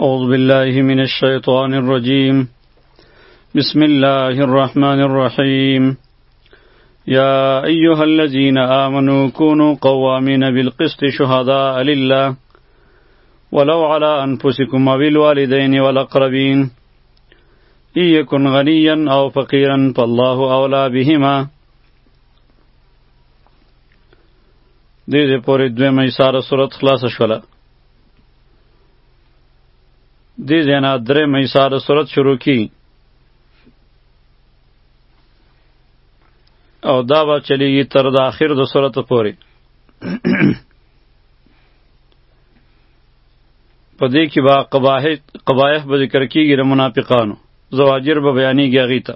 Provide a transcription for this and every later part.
أعوذ بالله من الشيطان الرجيم بسم الله الرحمن الرحيم يا أيها الذين آمنوا كونوا قوامين بالقسط شهداء لله ولو على أنفسكم وبالوالدين والأقربين إن يكن غنيا أو فقيرا فالله أولى بهما دې دې پورې دوه مې ساره صورت خلاص شوله دې زینا درې مې ساره صورت شروع کی او دا به چلیږي تر د اخر د صورت پورې په دې کې با قباح قبایح به ذکر کیږي د منافقانو زواجر به بیانېږي هغې ته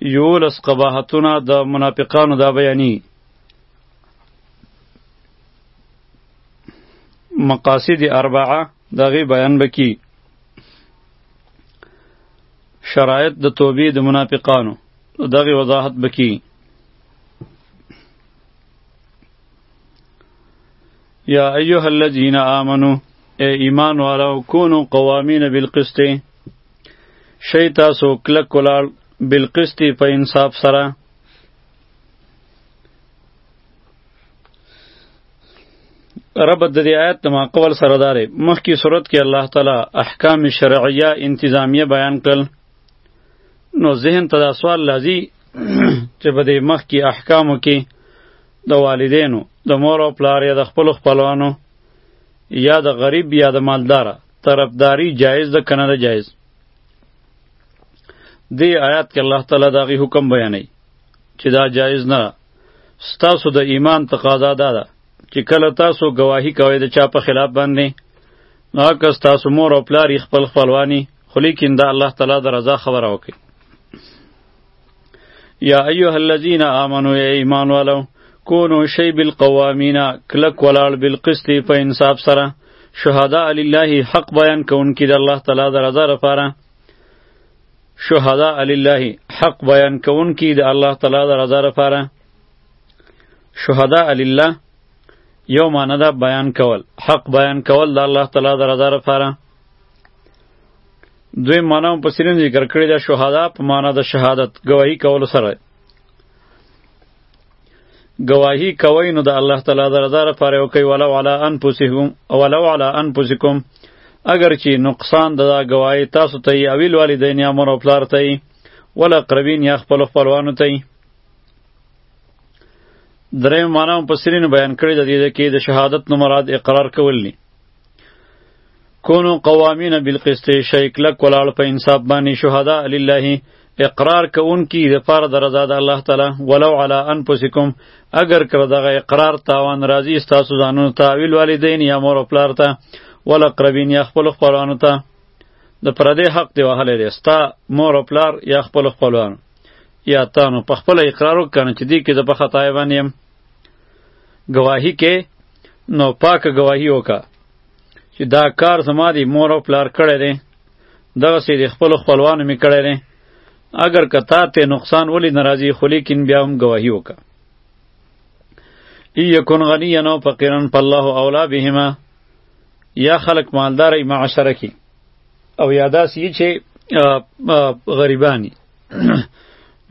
یولس قباحتونه د منافقانو دا بیانی مقاصد اربعه دغه بیان بکی شرایط د توبې د منافقانو دغه وضاحت بکی یا ایها الذین آمنو ای ایمان والو کونو قوامین بالقسط شی تاسو کلک کلاړ بالقسط په انصاف سره رب د دې آیت د ماقول سره دارې مخکې صورت کې الله تعالی احکام شرعیه انتظامیه بیان کړل نو ذهن ته دا سوال لازی چې په دې مخکې احکامو کې د والدینو د مور او پلار یا د خپل خپلوانو یا د غریب یا د مالداره طرفداری جایز ده کنه ده جایز دی آیات کې الله تعالی دا غي حکم بیانوي چې دا جایز نه ستاسو د ایمان تقاضا دا ده چې کله تاسو گواهی کوئ د چا په خلاف باندې نو که ستاسو مور او پلار خپل خپلوانی خو لیکن دا الله تعالی د رضا خبره وکړي یا ایها الذین آمنو ای ایمان والو کونو شی بالقوامین کلک ولاړ بالقسط په انصاف سره شهدا لله حق بیان کوونکی د الله تعالی د رضا لپاره شهدا لله حق بیان کوونکی د الله تعالی د رضا لپاره شهدا لله یو معنی دا بیان کول حق بیان کول د الله تعالی د رضا لپاره دوی معنا په سرین ذکر کړی دا شهدا په معنا د شهادت گواهی کول سره گواهی کوي نو د الله تعالی د رضا لپاره او کوي ولو علی انفسهم ولو علی انفسکم اگر چې نقصان د دا گواهی تاسو ته ای اویل والدین یا مور او پلار ته ای ولا قربین یا خپل خپلوانو ته ای درې معنا په سرین بیان کړی د دې کې د شهادت نو مراد اقرار کول نه کونو قوامین بالقسط شی کلک ولاړ په انصاف باندې شهدا لله اقرار کوونکی د پاره د رضا د الله تعالی ولو علی انفسکم اگر کړ دغه اقرار تاوان راضی تاسو ځانونو ته ویل والدین یا مور او پلار ته ولا قربین یا خپل خپلوانو ته د پردې حق دی وهلې دی ستا مور او پلار یا خپل خپلوان یا تانو په خپل اقرار وکړه چې دی کې د په خطا باندې گواهی کې نو پاک گواهی وکا چې دا کار زما دی مور او پلار کړی دی دغه سي د خپل خپلوانو می کړی دی اگر که تا ته نقصان ولی ناراضی خو لیکن بیا هم گواهی وکا ای یکون غنی نو فقیرن په الله اولا بهما یا خلق مالدار معاشره کی او یاداس یی چې غریبانی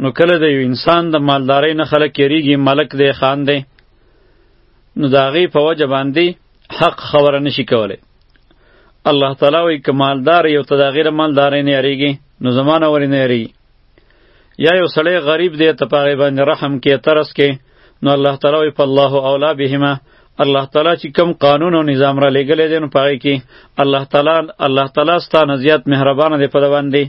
نو کله د یو انسان د مالدارۍ نه خلک یریږي ملک دی خان دی نو د هغې په وجه باندې حق خبره نشي کولی الله تعالی وایي که مالدار یو ته د هغې د مالدارۍ نه یریږي نو زما نه ورې نه یریږي یا یو سړی غریب دی ته په هغې باندې رحم کې ترس کې نو الله تعالی وایي په الله اولا بهما الله تعالی چې کم قانون او نظام را لېږلی دی نو په هغې کې الله تعالی الله تعالی ستا نه زیات مهربانه دی په ده باندې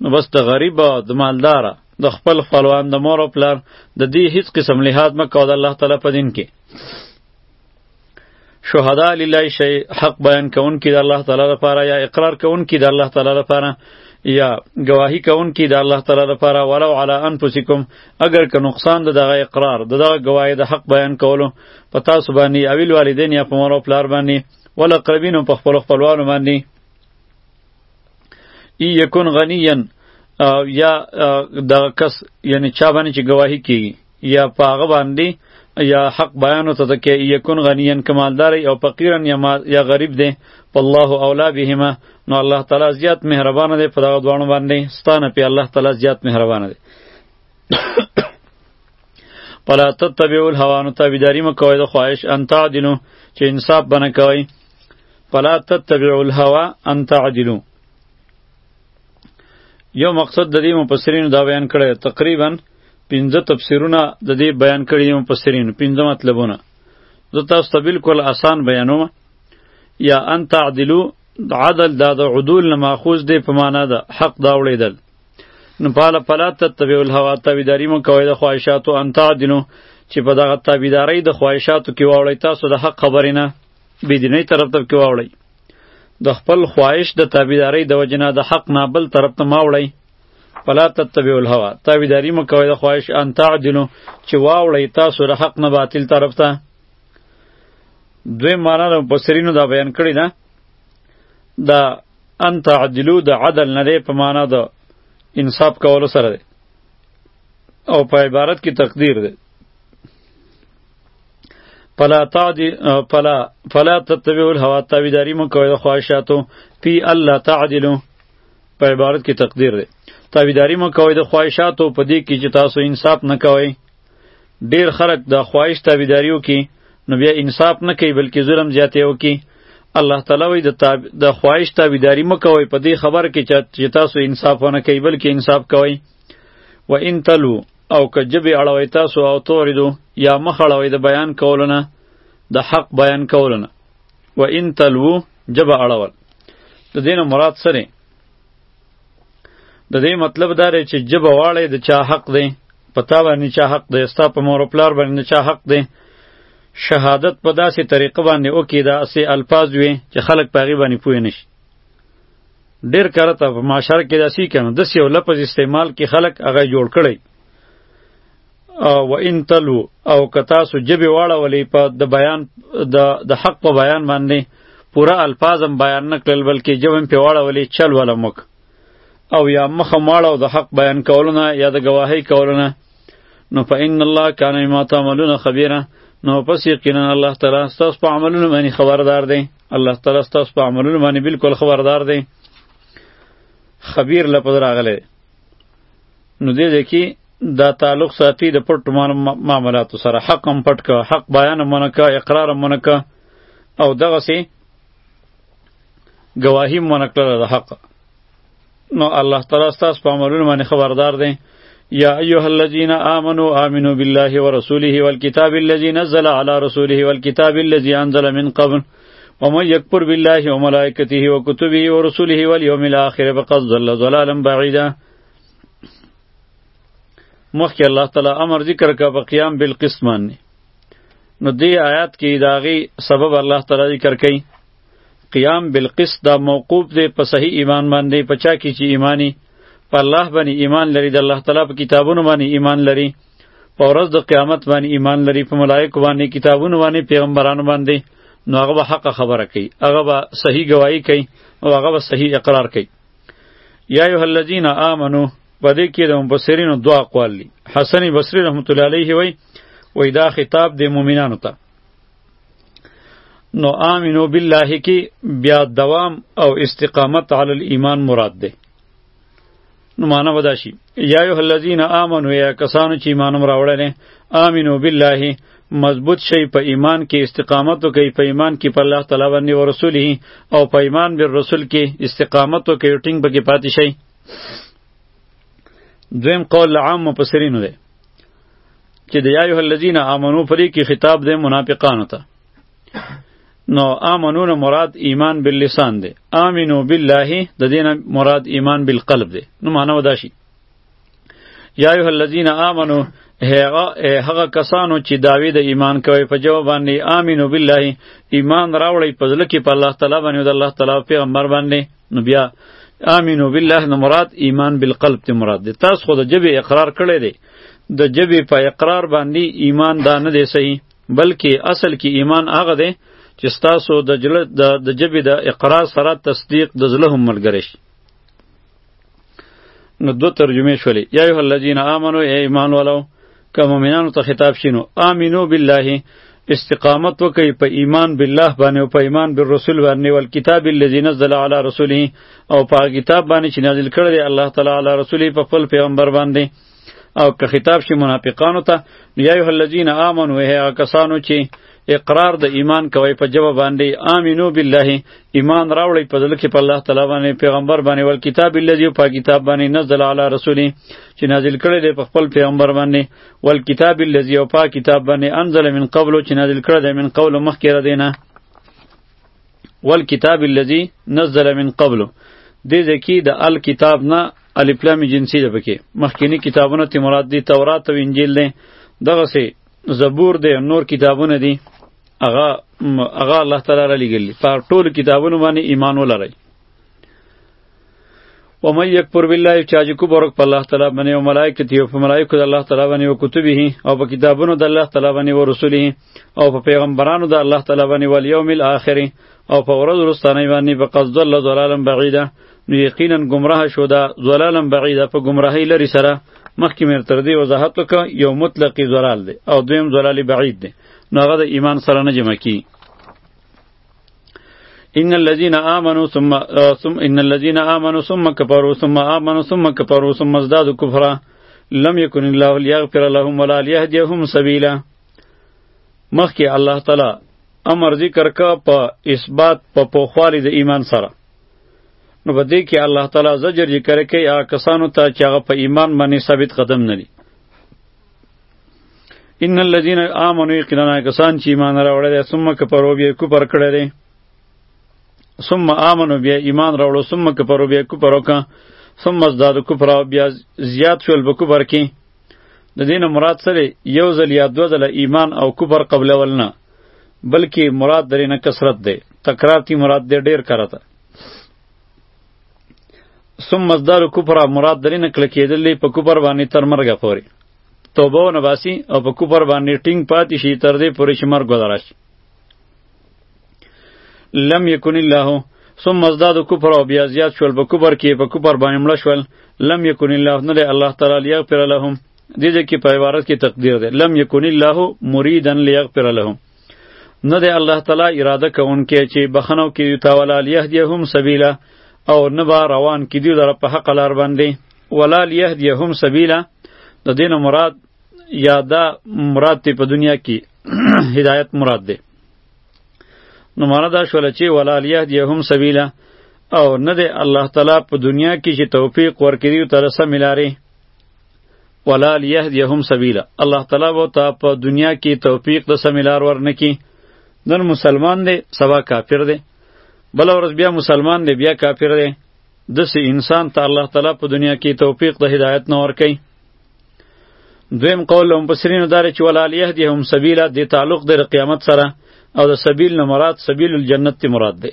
نو بس د غریب او د مالدار د خپل خپلوان د مور او پلار د دې هیڅ قسم لحاظ مکه او د الله تعالی په دین کې شهدا لله شی حق بیان کون کی د الله تعالی لپاره یا اقرار کون کی د الله تعالی لپاره یا گواهی کون کی د الله تعالی لپاره ولو علی انفسکم اگر که نقصان د دغه اقرار د دغه گواهی د حق بیان کولو په تاسو باندې اویل والدین یا په مور او پلار باندې ولقربین په خپل خپلوانو باندې ای یکون غنیین یا دغه کس یعنی چا باندې چې گواهی کیږي یا په هغه باندې یا حق بیان ته تکي یکون غنیان کمالدار او فقیرن یا یا غریب دی په الله اولا بهما نو الله تعالی زیات مهربان دی په دغه دوانو باندې ستانه په الله تعالی زیات مهربان دی پلا تتبعوا الهوان تابعداري مکوئ د خواهش ان تعدلوا چې انصاف بنه کوئ فلا تتبعوا الهوى ان تعدلوا یو مقصد د دې مفسرینو دا بیان کړی تقریبا پنځه تفسیرونه د دې بیان کړی یو مفسرینو پنځه مطلبونه زه تاسو ته بالکل آسان بیانوم یا ان تعدلوا عدل دا د عدول نه ماخوذ دی په معنا د حق دا وړېدل نو پاله پلا تتبع الهوا تابعداري مو کوي د خواهشاتو ان تعدلوا چې په دغه تابعدارۍ د خواهشاتو کې واوړی تاسو د حق خبرې نه بيدينۍ طرف ته کې واوړئ د خپل خواهش د تابعدارۍ د وجنه د حق نه بل طرف ته ماوړی فلا تتبعوا الهوى تابعداري مو کوئ د خواهش ان تعدلو چې واوړی تاسو د حق نه باطل طرف ته دوی معنا د مفسرینو دا بیان کړی ده دا ان تعدلو د عدل نه دی په معنا د انصاف کولو سره دی او په عبارت کې تقدیر دی فلا تعدی فلا فلا تتبعوا الهوى تابعداري مو کوي د خواهشاتو پی الله تعدلو په عبارت کې تقدیر دی تابعداري مو کوي د خواهشاتو په دې کې چې تاسو انصاف نه کوئ ډیر خلک د خواهش تابعداریو کې نو بیا انصاف نه کوي بلکې ظلم زیاتی وکي الله تعالی وی د تاب... د خواهش تابعداري مو کوي په دې خبر کې چې تاسو انصاف نه کوي بلکې انصاف کوي و ان تلو او که جبې اړوئ تاسو او توردو یا مخ اړوئ د بیان کولو نه د حق بیان کولو نه و ان تلوو جبه اړول د دې نه مراد څه دی د دې مطلب دا دی چې جبه واړی د چا حق دی په تا باندې چا حق دی ستا په مور و پلار باندې چا حق دی شهادت په داسې طریقه باندې وکړي داسې الفاظ وي چې خلک په هغې باندې پوه نه شي ډیر کرته په معاشر کې داسي کنه د سیو لفظ استعمال کې خلق هغه جوړ کړي او و ان تلو او کتا سو جبه واړه ولې په د بیان د د حق په بیان باندې پورا الفاظم بیان نه کړل بلکې جبم په واړه ولې چل ولا مک او یا مخ ماړه او د حق بیان کولونه یا د گواهی کولونه نو فإن الله کان ما تعملون خبیره نو پس یقینا الله تعالی ستاسو په عملونو باندې خبردار دی الله تعالی ستاسو په عملونو باندې بالکل خبردار دی خبیر لپاره راغلی نو دې ځکه دا تعلق ساتي د پټ معاملاتو سره حق هم پټ کا حق بیان مونږ کا اقرار مونږ کا او دغه سي گواهی مونږ کړل د حق نو الله تعالی ستاسو په عملونو باندې خبردار دی یا ایها الذین آمنو آمنو بالله ورسوله والکتاب الذی نزل علی رسوله والکتاب الذی انزل من قبل ومن یکفر بالله وملائکته وکتبه ورسوله والیوم الاخر فقد ضل ضلالا بعیدا مخکې الله تعالی امر ذکر کا په قیام بالقسط باندې نو دې آیات کې داغي سبب الله تعالی ذکر کوي قیام بالقسط دا موقوف دی په صحیح ایمان باندې په چا کې چې ایمانی په الله باندې ایمان لري د الله تعالی په کتابونو باندې ایمان لري په ورځ د قیامت باندې ایمان لري په ملائکه باندې کتابونو باندې پیغمبرانو باندې نو هغه به حق خبره کوي هغه به صحیح گواهی کوي او هغه به صحیح اقرار کوي یا ایه الذین آمنو په دې کې د مبصرینو دعا قوالی حسن بصری رحمت الله علیه وی وی دا خطاب د مؤمنانو ته نو آمینو بالله کې بیا دوام او استقامت علی الایمان مراد ده نو معنا ودا شي یا ایه الذین آمنو یا کسانو چې ایمان راوړل آمینو بالله مضبوط شي په ایمان کې استقامت وکړي په ایمان کې په الله تعالی باندې او رسوله او په ایمان بر رسول کې استقامت وکړي ټینګ بګي پاتې شي دویم قول عام مفسرینو ده چې د یا ایه الذین آمنو پرې کې خطاب دی منافقانو ته نو آمنون مراد ایمان باللسان دی آمنو بالله د دینه مراد ایمان بالقلب دی نو معنا ودا شي یا ایه الذین آمنو هغه کسانو چې داوی د ایمان کوي په جواب باندې آمنو بالله ایمان راوړی په ځل کې په الله تعالی باندې او د الله تعالی پیغمبر باندې نو بیا امنو بالله نه مراد ایمان بالقلب ته مراد دی تاسو خو د جبه اقرار کړی دی د جبه په اقرار باندې ایمان دا نه دی صحیح بلکې اصل کې ایمان هغه دی چې تاسو د جله د جبه د اقرار سره تصدیق د زله هم ملګری شي نو دو ترجمه شولې یا ایه الذین آمنو ای ایمان والو که مؤمنانو ته خطاب شینو امینو بالله استقامت وکي په ایمان بالله باندې او په ایمان بالرسول باندې ول کتاب الذي نزل على رسوله او په کتاب باندې چې نازل کړی دی الله تعالی علی رسوله په خپل پیغمبر باندې او که خطاب شي منافقانو ته یا ایه الذین آمنو هه کسانو چې اقرار د ایمان کوي په جواب باندې امینو بالله ایمان راوړی په دل کې په الله تعالی باندې پیغمبر باندې ول کتاب الذی په کتاب باندې نزل علی رسولی چې نازل کړی دی په خپل پیغمبر باندې ول کتاب الذی او په کتاب باندې انزل من قبل چې نازل کړی دی من قبل مخکې را دینه ول کتاب الذی نزل من قبل دې ځکه د ال کتاب نه الف لام جنسی ده پکې مخکینی کتابونه ته مراد دي تورات او انجیل دي دغه سه زبور دی نور کتابونه دي هغه هغه الله تعالی را لګلی په ټول کتابونو باندې ایمان ولرئ و من یکفر بالله چا چې کو برک په الله تعالی باندې او ملائکه دی او په ملائکه د الله تعالی باندې او کتبه او په کتابونو د الله تعالی باندې او رسوله او په پیغمبرانو د الله تعالی باندې او یوم الاخر او په ورځ ورستانه باندې په قصد الله ضلالم بعیده نو یقینا گمراه شو دا ضلالم بعیده په گمراهی لري سره مخکې مې تر دې وضاحت وکړ یو مطلقی ضلال دی او دویم ضلال بعید دی نو هغه د ایمان سره نه جمع کی ان الذين امنوا ثم ثم ان الذين امنوا ثم كفروا ثم امنوا ثم كفروا ثم ازدادوا كفرا لم يكن الله ليغفر لهم ولا ليهديهم سبيلا مخکې الله تعالی امر ذکر کا په اثبات په پوخوالي د ایمان سره نو په دې کې الله تعالی زجر یې کړی کې هغه کسانو ته چې هغه په ایمان باندې ثابت قدم نه دي ان الذين امنوا یقینا کسان چې ایمان راوړل دي ثم کفروا بیا کفر کړی دي ثم امنوا بیا ایمان راوړل ثم کفروا بیا کفر وکړه ثم ازداد کفر بیا زیات شول به کفر کې د دین مراد سره یو ځل یا دو ځله ایمان او کفر قبلول نه بلکې مراد درې نه کثرت دی تکرار تی مراد دی ډیر کرته ثم مصدر کفر مراد درې نه کړه کېدل په کفر باندې تر مرګه پورې توبه نه باسي او په کفر باندې ټینګ پاتې شي تر دې پورې چې مرګ ودرش لم یکن الله ثم ازداد کفر او بیا زیات شول په کفر کې په کفر باندې مړ شول لم یکن الله نه الله تعالی یغفر لهم دې ځای کې په عبارت کې تقدیر دی لم یکن الله مریدا لیغفر لهم نه دی الله تعالی اراده کوونکی چې بخنو کې دی تاولا لیهدیهم سبیلا او نه به روان کې دی در په حق لار باندې ولا لیهدیهم سبیلا د دین مراد یا دا مراد تی په دنیا کې هدایت مراد دی نو معنا دا شول چې ولا لیهدیهم سبیلا او نه دی الله تعالی په دنیا کې چې توفیق ورکړي تر سم لاري ولا لیهدیهم سبیلا الله تعالی به تا په دنیا کې توفیق د سمیلار ورنکي نن مسلمان دی سبا کافر دی بل ورځ بیا مسلمان دی بیا کافر دی دس انسان ته الله تعالی په دنیا کې توفیق د هدایت نه ورکي دویم قول لهم پسرینو دار چې ولا لیهدیهم سبیلا د تعلق د قیامت سره او د سبیل نه مراد سبیل الجنت مراد دی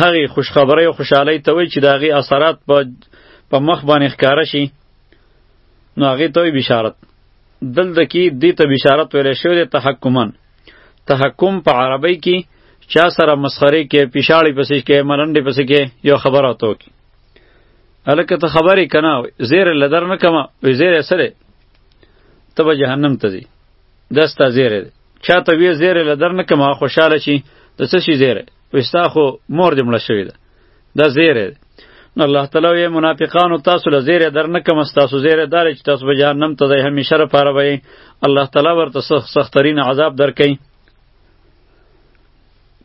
هغې خوشخبرۍ او خوشحالۍ ته وایي چې د هغې اثرات په په مخ باندې ښکاره شي نو هغې ته وایي بشارت دلته کې دې ته بشارت ویلی شوی دی تحکمن تحکم په عربۍ کې چا سره مسخرې کې پیشاړې پسې کې ملنډې پسې کې یو خبره ورته وکړي هلکه ته خبرې که نه زیری له در نه کومه وایي زیری څه دی ته به جهنم ته ځي دا ستا زیری دی چا ته ویې زیری له در نه کومه خوشحاله شي د څه شي زیری وی ستا خو مور دې مړه شوې ده دا زیری دی نو الله تعالی وی منافقانو تاسو له زیری در نه کم تاسو زیری دار چې تاسو به جهنم ته ځای همیشه را پاره وي الله تعالی ورته سخت سخترین عذاب درکې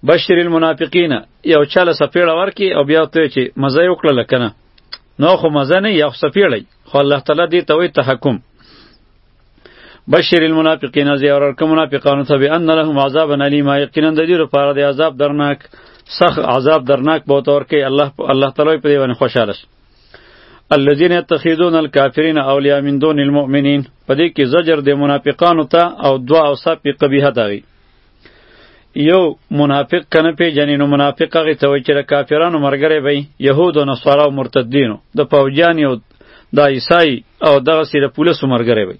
بشیر المنافقین یو چاله سپیړه ورکی او بیا ته چې مزه یو کړل کنه نو خو مزه نه یو سپیړی خو الله تعالی دې ته وی تحکم بشیر المنافقین زیار ورکه منافقانو ته به ان لهم عذاب الیما یقینا د دې لپاره د عذاب درناک سخت عذاب درناک به تور کې الله الله تعالی په دې باندې خوشاله شي الذين يتخذون الكافرين اولیاء من دون المؤمنین په دې کې زجر د منافقانو ته او دوا او صف قبیحه دغی یو منافق کنه پیژنې نو منافق هغه ته وایي چې د کافرانو ملګری به یهود او نصارا او مرتدینو د پوجان او د عیسی او دغه سره پولیسو ملګری وي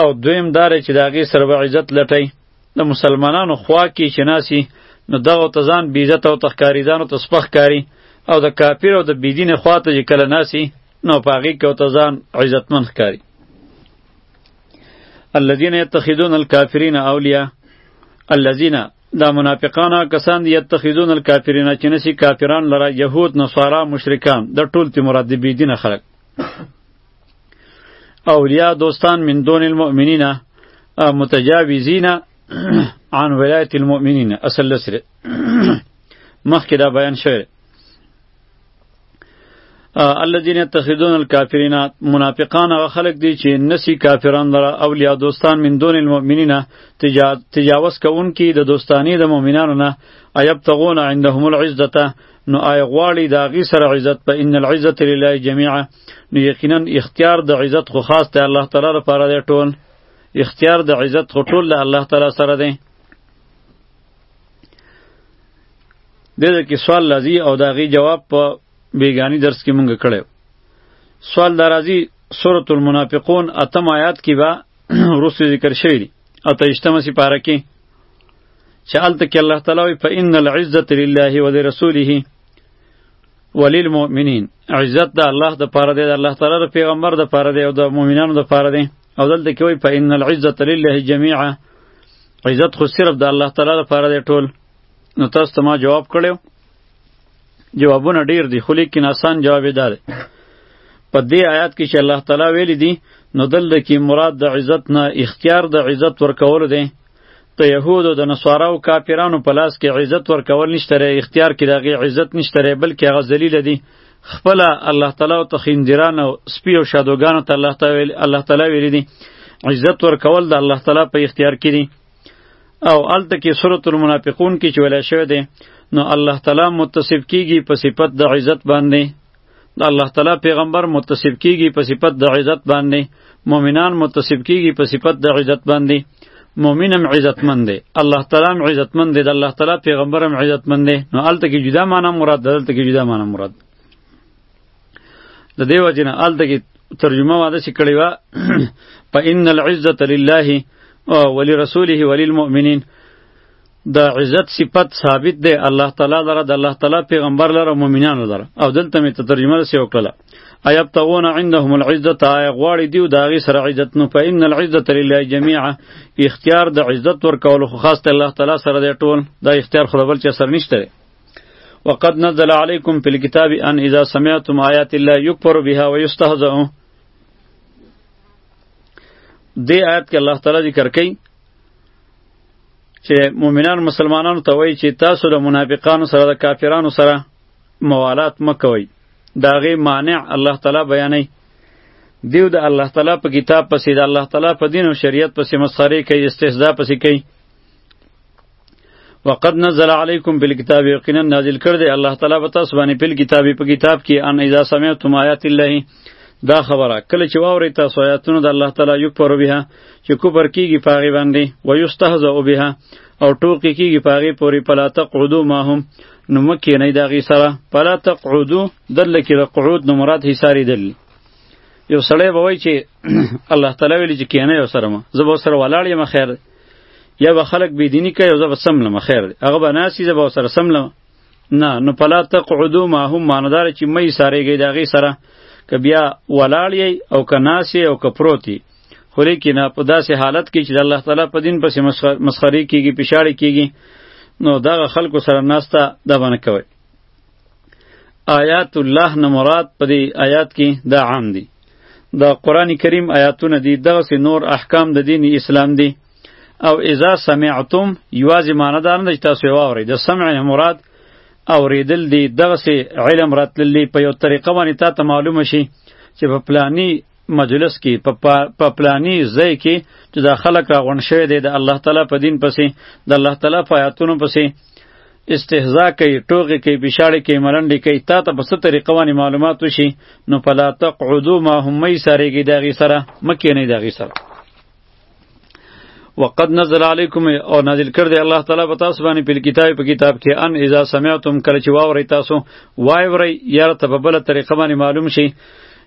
او دویم دار چې د هغې سره به عزت لټی د مسلمانانو خوا کې چې ناسي نو دغه ته ځان بې عزت او تخکاری ځانو ته سپخ کاری او د کافر او د بيدین خوا ته چې کله ناسي نو په هغې کې ته ځان عزتمن ښکاري الذين يتخذون الكافرين اولیاء الذين دا منافقان کسان دی یتخذون الکافرین چې نسی کافران لره یهود نصارا مشرکان د ټول تی مراد دی بيدین خلق اولیاء دوستان من دون المؤمنین متجاوزین عن ولایت المؤمنین اصل لسره مخکې دا بیان شوی الذين يتخذون الكافرين منافقان او خلق دي چې نسی کافران لره اولیاء دوستان من دون المؤمنین تجاوز کون کی د دوستانی د مؤمنانو نه ایب تغون عندهم العزته نو آی غواړي دا غي سره عزت په ان العزت لله جميعا نو یقینا اختیار د عزت خو خاص ته الله تعالی لپاره دی ټول اختیار د عزت خو ټول له الله تعالی سره دی دغه کې سوال لذي او داغي جواب په بیگانی درس کې مونږ کړو سوال درازي سورۃ المنافقون اتم آیات کې با روسو ذکر شوی دی اته اشتمه سی پاره کې چې الته کې الله تعالی وي فإن العزة لله ولرسوله وللمؤمنین عزت د الله د پاره دی د الله تعالی د پیغمبر د پاره دی او د مؤمنانو د پاره دی او دلته کې وایي فإن العزة لله جميعا عزت خو صرف د الله تعالی لپاره دی ټول نو تاسو ته ما جواب کړو جوابونه ډیر دي خو لیکن آسان جواب دار په دې آیات کې چې الله تعالی ویلي دي نو دلته کې مراد د عزت نه اختیار د عزت ورکول دی د یهودو د نصاراو کافرانو په لاس کې عزت ورکول نشته ری اختیار کې دغه عزت نشته ری بلکې هغه ذلیل دي خپل الله تعالی او تخیندران او سپی او شادوګانو ته الله تعالی الله تعالی ویری دي عزت ورکول د الله تعالی په اختیار کې دي او الته کې سورۃ المنافقون کې چې ویل شوی دی نو الله تعالی متصف کیږي په صفت د عزت باندې د الله تعالی پیغمبر متصف کیږي په صفت د عزت باندې مؤمنان متصف کیږي په صفت د عزت باندې مؤمنم عزتمن دی الله تعالی هم عزتمن دی د الله تعالی پیغمبر هم عزتمن دی نو الته کې جدا معنی مراد ده دلته کې جدا معنی مراد د دیو جن الته کې ترجمه واده چې کړی و په ان العزت لله ولرسوله وللمؤمنین د عزت صفت ثابت دی الله تعالی لره د الله تعالی پیغمبر لره مؤمنانو لره او دلته می ته ترجمه رسې وکړه ایب تغون عندهم العزت آیا غواړي دیو داغي سره عزت نو په ان العزت لله جميعا اختیار د عزت ورکول خو خاص ته الله تعالی سره دی ټول دا اختیار خو بل چا سره نشته وقد نزل عليكم في الكتاب ان اذا سمعتم آيات الله يكفر بها ويستهزأ دې آیت کې الله تعالی ذکر کوي چې مؤمنان مسلمانانو ته وایي چې تاسو د منافقانو سره د کافرانو سره موالات مکوئ د هغې مانع الله تعالی بیانوي دیو د الله تعالی په کتاب پسې د الله تعالی په دین او شریعت پسې مسخرې کوي استهزا پسې کوي وقد نزل علیکم بالکتاب یقینا نازل کړ دی الله تعالی په تاسو باندې په کتابي په کتاب کې ان اذا سمعتم آیات الله دا خبره کله چې واورئ تاسو آیاتونه د الله تعالی یکفرو بها چې کفر کیږي په هغې باندې ویستهزأ بها او ټوقې کیږي په هغې پورې فلا تقعدو معهم نو مه کښېنئ د هغې سره فلا تقعدو دلته کې د قعود نو مراد حصارېدل یو سړی به وایي چې الله تعالی ویلي چې کښېنئ ورسره مه زه به ورسره ولاړ یم خیر دی یا به خلک بېدیني کوي او زه به سملم خیر دی هغه به ناست وي زه به ورسره سملم نه نو پلا تقعدو ما هم ماندار چې مې ساريږي دا غي سره ک بیا ولاړ یی او ک ناسی او ک پروتی خو لیکنه په داسې حالت کې چې د الله تعالی په دین پسې مسخري کیږي پښاړي کیږي نو دغه خلکو سره ناسته د باندې کوي آیات الله نه مراد په دې آیات کې دا عام دي د قران کریم آیاتونه دي دغه نور احکام د دین اسلام دي او اذا سمعتم یوازې معنی دا نه ده چې تاسو یې واورئ د سمع نه مراد اورېدل دي دغسې علم راتللی په یو طریقه باندې تا ته معلومه شي چې په پلانی مجلس کې په پلانی ځای کې چې دا خلک راغونډ شوی دی د الله تعالی په دین پسې د الله تعالی په آیاتونو پسې استهزاء کوي ټوغې کوي بشاړې کوي ملنډې کوي تا ته په څه طریقه باندې معلومات وشي نو فلا تقعدو ما هم مه یې سارېږي د هغې سره مه کښېنئ د هغې سره وقد نزل علیکم او نازل کړ دی الله تعالی په تاسو باندې په کتاب په کتاب کې ان اذا سمعتم کله چې واوري تاسو وای وری یاره ته په بل طریقه باندې معلوم شي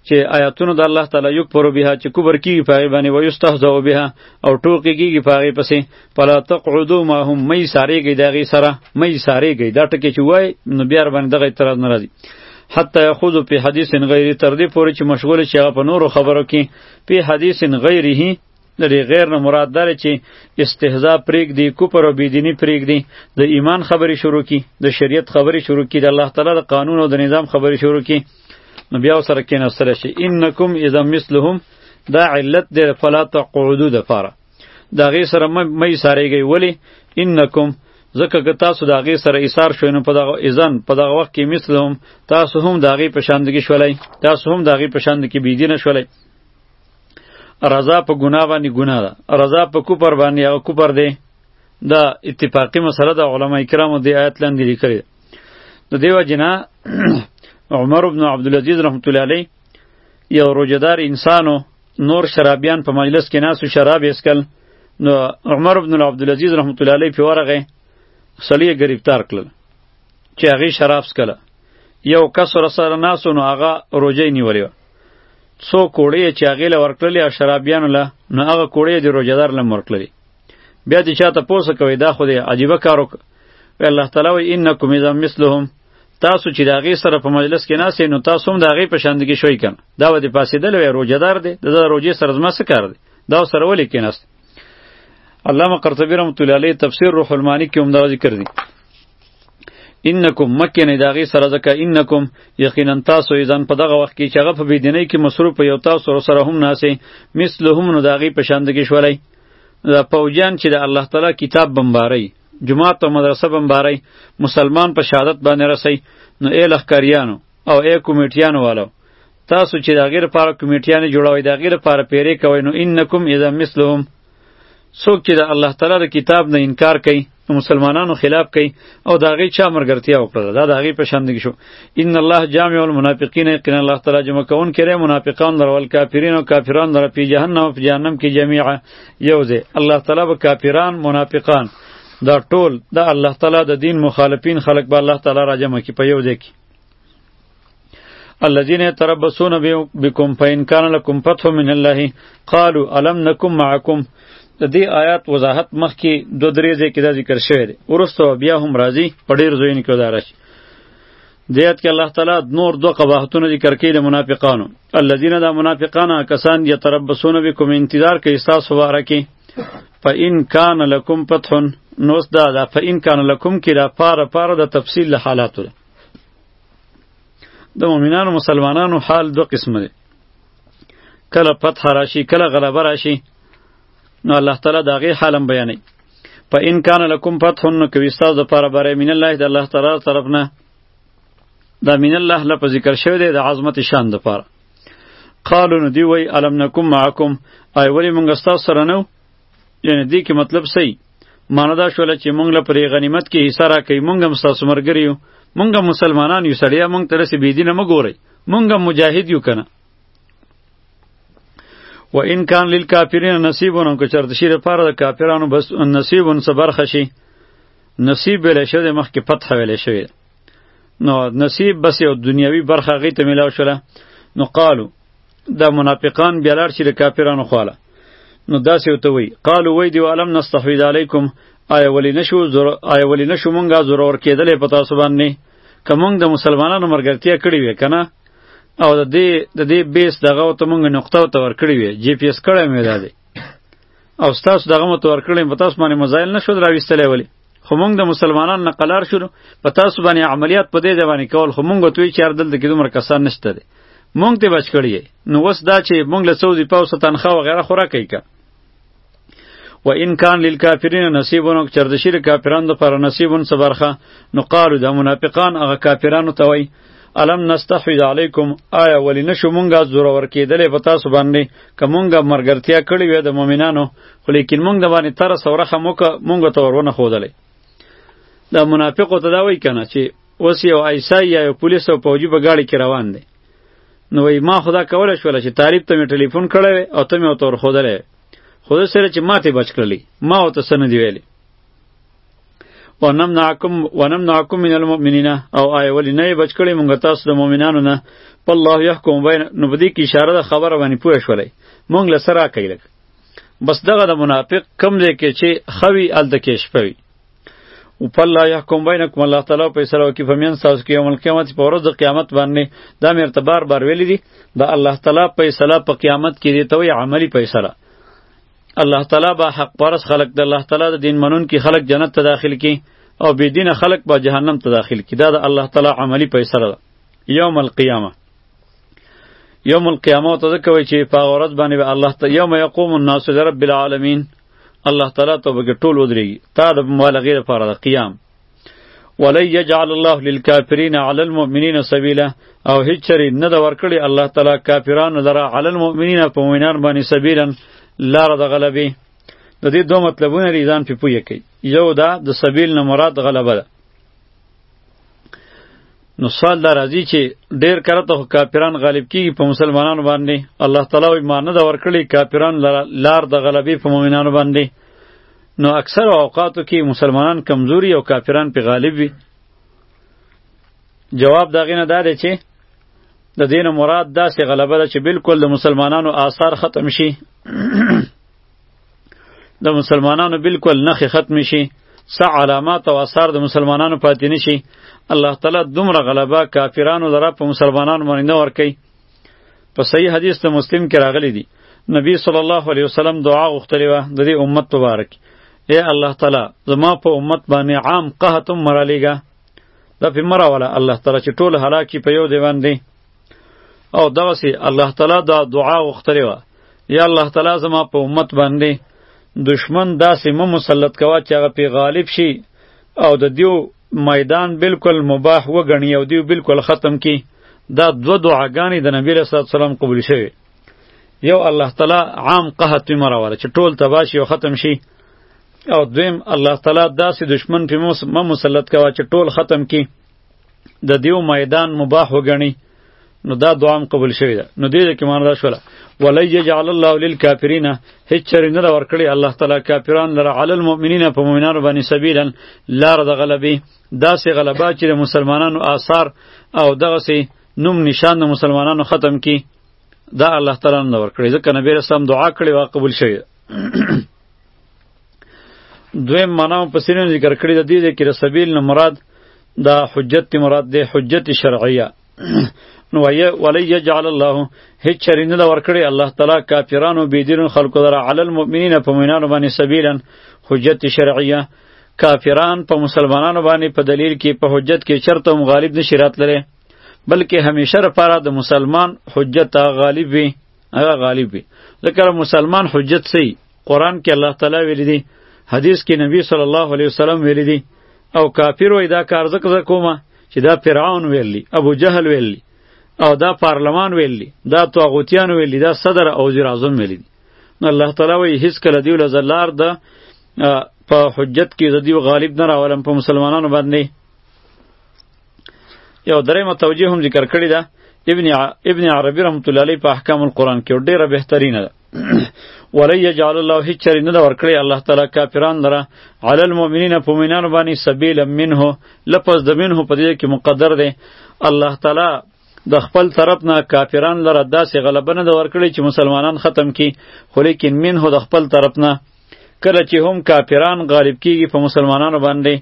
چې آیاتونو د الله تعالی یو پرو بها چې کوبر کیږي پاغي باندې ویستهزو بها او ټوکی کیږي پاغي پسې پلا تقعدو ما هم مې ساریږي دغه سره مې ساریږي دا ټکی چې وای نو بیا باندې دغه اعتراض ناراضي حتی خود په حدیث غیر تر دې پورې چې مشغول شي په نورو خبرو کې په حدیث غیره لري غیر نه مراد داره چې استهزاء پریګ دی کوپر او بيدینی پریګ دی د ایمان خبرې شروع کی د شریعت خبرې شروع کی د الله تعالی د قانون او د نظام خبرې شروع کی نو بیا سره کېناستل شي انکم اذا مثلهم دا علت دی فلا تقعدو د فاره دا غي سره مې ساريږي ولی انکم ځکه که تاسو دا غي سره ایثار شوئ نو په دغه اذن په دغه وخت کې مثلهم تاسو هم دا غي په شاندګي شولای تاسو هم دا غي په شاند کې بيدینه شولای رضا په ګناه باندې ګناه ده رضا په کوپر باندې او کوپر دی دا اتفاقی مسله د علما کرامو دی آیت لاندې لیکلې د دیو جنا عمر ابن عبد العزيز رحمت الله علیه یو روجدار انسانو نور شرابیان په مجلس کې ناسو شراب اسکل نو عمر بن عبدالعزیز رحمت الله علیه په ورغه سړی گرفتار کړل چې هغه شراب سکله یو کس سره ناسو نو هغه روجې نیولې و څو کوړې چې هغه له ورکړلې او شرابیانو له نو هغه کوړې د روجدار لم ورکړلې بیا دې چاته پوسه کوي دا خو دې عجیبه کارو الله تعالی و انکم اذا مثلهم تاسو چې دا غي سره په مجلس کې ناسې نو تاسو هم دا غي په شاند کې شوي کنه دا ودی پاسېدل وي روزدار دی د روزې سره زما څه کار دی دا سره ولې کې ناست علامه قرطبی رحمت الله علیه تفسیر روح المانی کې هم دا ذکر دی انکم مکه نه داغي سره ځکه انکم یقینا تاسو ایزان په دغه وخت کې چې هغه په بيدینۍ کې مصروف یو تاسو سره هم ناسې مثلهم نو داغي په شاندګي شولای دا پوجان چې د الله تعالی کتاب بمباري جماعت او مدرسه بمبارئ مسلمان په شهادت باندې رسئ نو ای لښکریانو او ای کمیټیانو والو تاسو چې د هغې لپاره کمیټیانې جوړوئ د هغې لپاره پیرې کوئ نو انکم اذا مثلهم څوک چې د الله تعالی د کتاب نه انکار کوي د مسلمانانو خلاف کوي او د هغې چا ملګرتیا وکړله دا د هغې په شاندګي شو ان الله جامع المنافقین یقینا الله تعالی جمع کوونکی دی منافقان لره والکافرین او کافران لره فی جهنم په جهنم کې جمیعا یو ځای الله تعالی به کافران منافقان دا ټول د الله تعالی د دین مخالفین خلق به الله تعالی راجمع کی په یو ځای کی الذين يتربصون بكم فإن كان لكم فتح من الله قالوا ألم نكن معكم د دې آیات وضاحت مخکې دو درې ځای کې دا ذکر شوی دی ورسته بیا هم راځي په ډېر ځایونو کې دا راشي دیات کې الله تعالی نور دوه قباحتونه ذکر کړي د منافقانو الذين دا منافقان کسان یتربصون بكم انتظار کوي تاسو واره کې فإن كان لكم فتح نوس دا دا فإن كان لكم کې دا پاره پاره د تفصیل له حالاتو ده د مؤمنانو مسلمانانو حال دو قسم دی کله فتح راشي کله غلبه راشي نو الله تعالی دا غي حالم بیانوي په ان کان لکم فتح نو کوي تاسو د پاره بره مین الله د الله تعالی طرف نه دا مین الله لپاره ذکر شوی دی د عظمت شان د پاره قالو نو دی وای الم نکم معکم ای ولی مونږ تاسو سره نو یعنی دی کې مطلب سی معنی دا شول چې مونږ له پرې غنیمت کې حصہ را کوي مونږ هم تاسو مرګریو مونږ مسلمانان یو سړیا مونږ ترسه بی دینه مګوري مونږ مجاهد یو کنه و ان کان للکافرین نصیبون که چرته شیر پاره د کافرانو بس نصیبون صبر خشي نصیب ویل شوی د مخکې فتح ویل شوی نو نصیب بس یو دنیوي برخه غي ته ملاو شوله نو قالو دا منافقان بیا لار شي د کافرانو خواله نو داسې وته وی قالو وی دی علم نستحوید علیکم آیا ولی نشو زور آیا ولی نشو مونږه ضرور کېدلې پتا سبحان نه که مونږ د مسلمانانو مرګرتیا کړې وې کنه او د دې د دې بیس دغه او ته مونږ نقطه او تور کړې وې جی پی اس کړه مې دا دی او تاسو دغه مو تور کړې په تاسو باندې مزایل نشو دراويستلې ولی خو مونږ د مسلمانانو نه قلار شو په تاسو باندې عملیات په دې ځواني کول خو مونږ توی چار دل د کیدو مرکسان نشته دی مونږ ته بچ کړی نو وس دا چې مونږ له سعودي پاوسه تنخواه وغیرہ خورا کوي و ان کان للکافرین نصیبون او چرته شیر کافرانو لپاره نصیبون څه برخه نو قالو د منافقان هغه کافرانو ته وای الم نستحوذ علیکم آیا ولی نشو مونږه زورور کېدلې په تاسو باندې که مونږه مرګرتیا کړې وې د مؤمنانو خو لیکن مونږ د باندې تر سورخه موکه مونږ ته ورونه خودلې د منافقو ته دا وای کنه چې اوس یو ایسای یا یو پولیس او پوجي په گاډي کې روان دی نو ما خدا کوله شول چې تعریف ته مې ټلیفون کړی او ته مې ورته ورښودلی خو زه سره چې ما ته بچ کړلی ما ورته څه نه دي ویلي ونمنعکم ونمنعکم من المؤمنین او آی ولی نه بچ کړی مونږ تاسو د مؤمنانو نه په الله يحكم بین نو بدی کی اشاره د خبره باندې پوه شولې مونږ له سره کایلک بس دغه د منافق کم دی کې چې خوي ال د کېش پوي او په الله يحكم بينكم الله تعالی په سره وکي په مين تاسو کې يوم القيامت په ورځ د قیامت باندې دا مې ارتبار بار ویلي دي دا الله تعالی په سره په قیامت کې دي ته وي عملی په سره الله تعالی به حق پرس خلق د الله تعالی د دین منون کې خلق جنت ته داخل کی او بی دین خلق به جهنم ته داخل کی دا د الله تعالی عملی په سره ده یوم القیامه یوم القیامه ته ځکه وایي چې په ورځ باندې به الله تعالی یوم یقوم الناس لرب العالمین الله تعالی ته به ټول ودرېږي تا د مبالغې لپاره د قیام ولی یجعل الله للکافرین علی المؤمنین سبیلا او هیڅ چری نه د ورکړي الله تعالی کافرانو لره علی المؤمنین په مؤمنان باندې سبیلا لار د غلبې د دې دوه مطلبونه ریزان په پوی کوي یو دا د سبیل نه مراد غلبه ده نو سوال دا راځي چې ډیر کرته خو کافران غالب کیږي په مسلمانانو باندې الله تعالی وایي ما نه دا ورکړي کافران لار د غلبې په مؤمنانو باندې نو اکثر اوقاتو کې مسلمانان کمزوري او کافران په غالب وي جواب دا غینه دا دی چې د دین مراد داسې غلبه ده چې بالکل د مسلمانانو آثار ختم شي د مسلمانانو بالکل نخې ختم شي څه علامات او آثار د مسلمانانو پاتې نشي الله تعالی دومره غلبه کافرانو لره په مسلمانانو باندې نه ورکوي په صحیح حدیث د مسلم کې راغلی دی نبی صلی الله علیه وسلم دعا غوښتلې وه د دې امت مبارک ای الله تعالی زما په امت باندې عام قحط هم رالیږه دا پې مه راوله الله تعالی چې ټول هلاک په یو دی باندې او دغه سي الله تعالی دا دعا غوښتلې و یا الله تعالی زما په امت باندې دشمن داسې مو مسلط کوا چې هغه پی غالب شي او د دیو میدان بالکل مباح وګڼي او دیو بالکل ختم کی دا دو دعاګانې د نبی رسول الله سلام قبول شوه یو الله تعالی عام قحط پی مراوله چې ټول تباشي او ختم شي او دویم الله تعالی داسې دشمن پی مو مسلط کوا چې ټول ختم کی د دیو میدان مباح وګڼي نو دا دعا هم قبول شوې ده نو دې کې معنی دا شوله ولی یجعل الله للکافرین هیڅ چری نه ورکړي الله تعالی کافران لره علی المؤمنین په مؤمنانو باندې سبیلا لار د غلبې داسې غلبه چې د مسلمانانو آثار او دغه سي نوم نشان د مسلمانانو ختم کی دا الله تعالی نه ورکړي ځکه نبی رسول دعا کړې وا قبول شوې دویم معنا په سینو ذکر کړی د دې کې سبیل نه مراد دا حجت تی مراد دی حجت شرعیه نو وی ولی یجعل الله هیڅ چری نه ورکړي الله تعالی کافرانو بيدینو خلکو در علی المؤمنین په مؤمنانو باندې سبیلا حجت شرعیه کافران په مسلمانانو باندې په دلیل کې په حجت کې چرته هم غالب نشی راتللی بلکې همیشه لپاره د مسلمان حجت غالب وي هغه غالب وي ځکه مسلمان حجت سي قران کې الله تعالی ویل دي حدیث کې نبی صلی الله علیه وسلم ویل دي او کافر وای دا کار زکه زکوما چې دا فرعون ویلی ابو جهل ویلی او دا پارلمان ویلی دا طاغوتیان ویلی دا صدر او وزیر اعظم ویلی نو الله تعالی وی هیڅ کله دیول زلار د په حجت کې د دیو غالب نه راولم په مسلمانانو باندې یو درېمه توجیه هم ذکر کړې ده ابن ابن عربي رحمت الله علیه په احکام القرآن کې ډېره بهترینه ده ولی یجعل الله هیڅ چری نه ده ورکړی الله تعالی کافران لره علی المؤمنین په مؤمنانو باندې سبیل منه لفظ د منه په دې کې مقدر دی الله تعالی د خپل طرف نه کافران لره داسې غلبه نه ده ورکړی چې مسلمانان ختم کی خو لیکن منه د خپل طرف نه کله چې هم کافران غالب کیږي په مسلمانانو باندې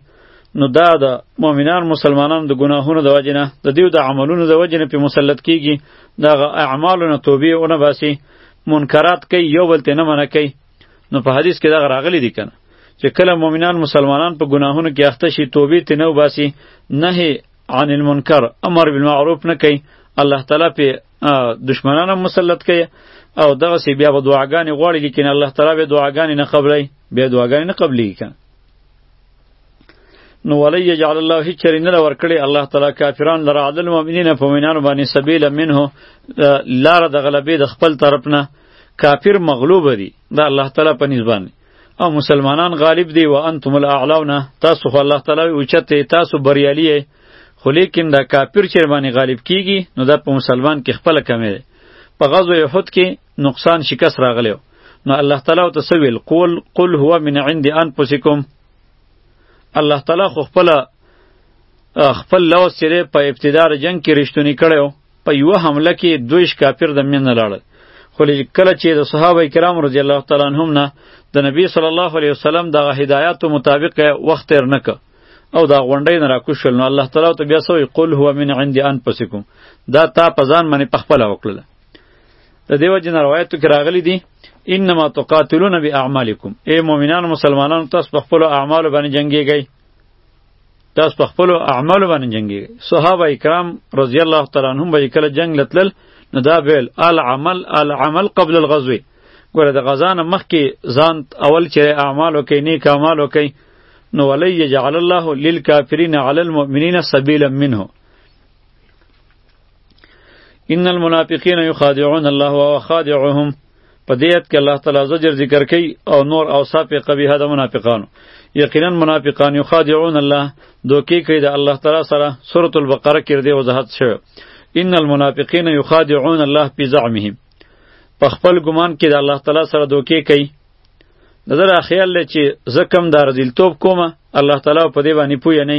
نو دا د مؤمنان مسلمانان د ګناهونو د وجنه د دیو د عملونو د وجنه په مسلط کیږي دا اعمالونه توبه او نه باسي منکرات کوي یو بل ته نه منع کوي نو په حدیث کې دا راغلی دی کنه چې کله مؤمنان مسلمانان په ګناهونو کې اخته شي توبه ته نه وباسي نه عن المنکر امر بالمعروف نه کوي الله تعالی په دشمنانو مسلط کوي او دغه سی بیا به دعاګانې غواړي لیکن الله تعالی به دعاګانې نه قبلای بیا دعاګانې نه قبلې کنه نو ولی یجعل الله هیڅ چری نه ورکړي الله تعالی کافران لره عدل مؤمنین په مؤمنانو باندې سبیل منه لار د غلبې د خپل طرف نه کافر مغلوب دي دا الله تعالی په نسبت او مسلمانان غالب دی و انتم الاعلون تاسو خو الله تعالی اوچت تاسو بریالی خو لیکن دا کافر چیر باندې غالب کیږي نو دا په مسلمان کې خپل کمی دی په غزوه احد کې نقصان شکست راغلی نو الله تعالی ته سویل قول قل هو من عند انفسکم الله تعالی خو خپل خپل لوس چیرې په ابتدار جنگ کې رښتونی کړو په یوه حمله کې دویش کافر د مینه لاړل خو کله چې د صحابه کرام رضی الله تعالی عنهم نه د نبی صلی الله علیه وسلم دغه هدایاتو مطابق وخت تیر نه که او دا غونډې نه راکوشل نو الله تعالی ته بیا سوې قل هو من عند انفسکم دا تا په ځان باندې پخپل وکړه د دیو جن روایتو کې راغلي دي انما تقاتلون باعمالکم اے مؤمنان مسلمانانو تاسو په خپل اعمالو باندې جنگیږئ تاسو په خپل اعمال باندې جنگي صحابه کرام رضی الله تعالی عنهم به کله جنگ لتل نو دا ویل العمل العمل قبل الغزو ګوره د غزا نه مخکې ځان اول چې اعمال وکړي نیک اعمال وکړي نو ولی یجعل الله للکافرین علی المؤمنین سبیلا منه ان المنافقین یخادعون الله و خادعهم په دې ایت کې الله تعالی زجر ذکر کوي او نور اوصاف قبیحه د منافقانو یقینا منافقان یخادعون الله دوکې کوي د الله تعالی سره سورۃ البقره کې دې وضاحت شوی ان المنافقین یخادعون الله فی زعمهم په خپل ګمان کې د الله تعالی سره دوکې کوي نظر خیال لې چې زکم دار ذیل توپ کومه الله تعالی په دې باندې پوی نه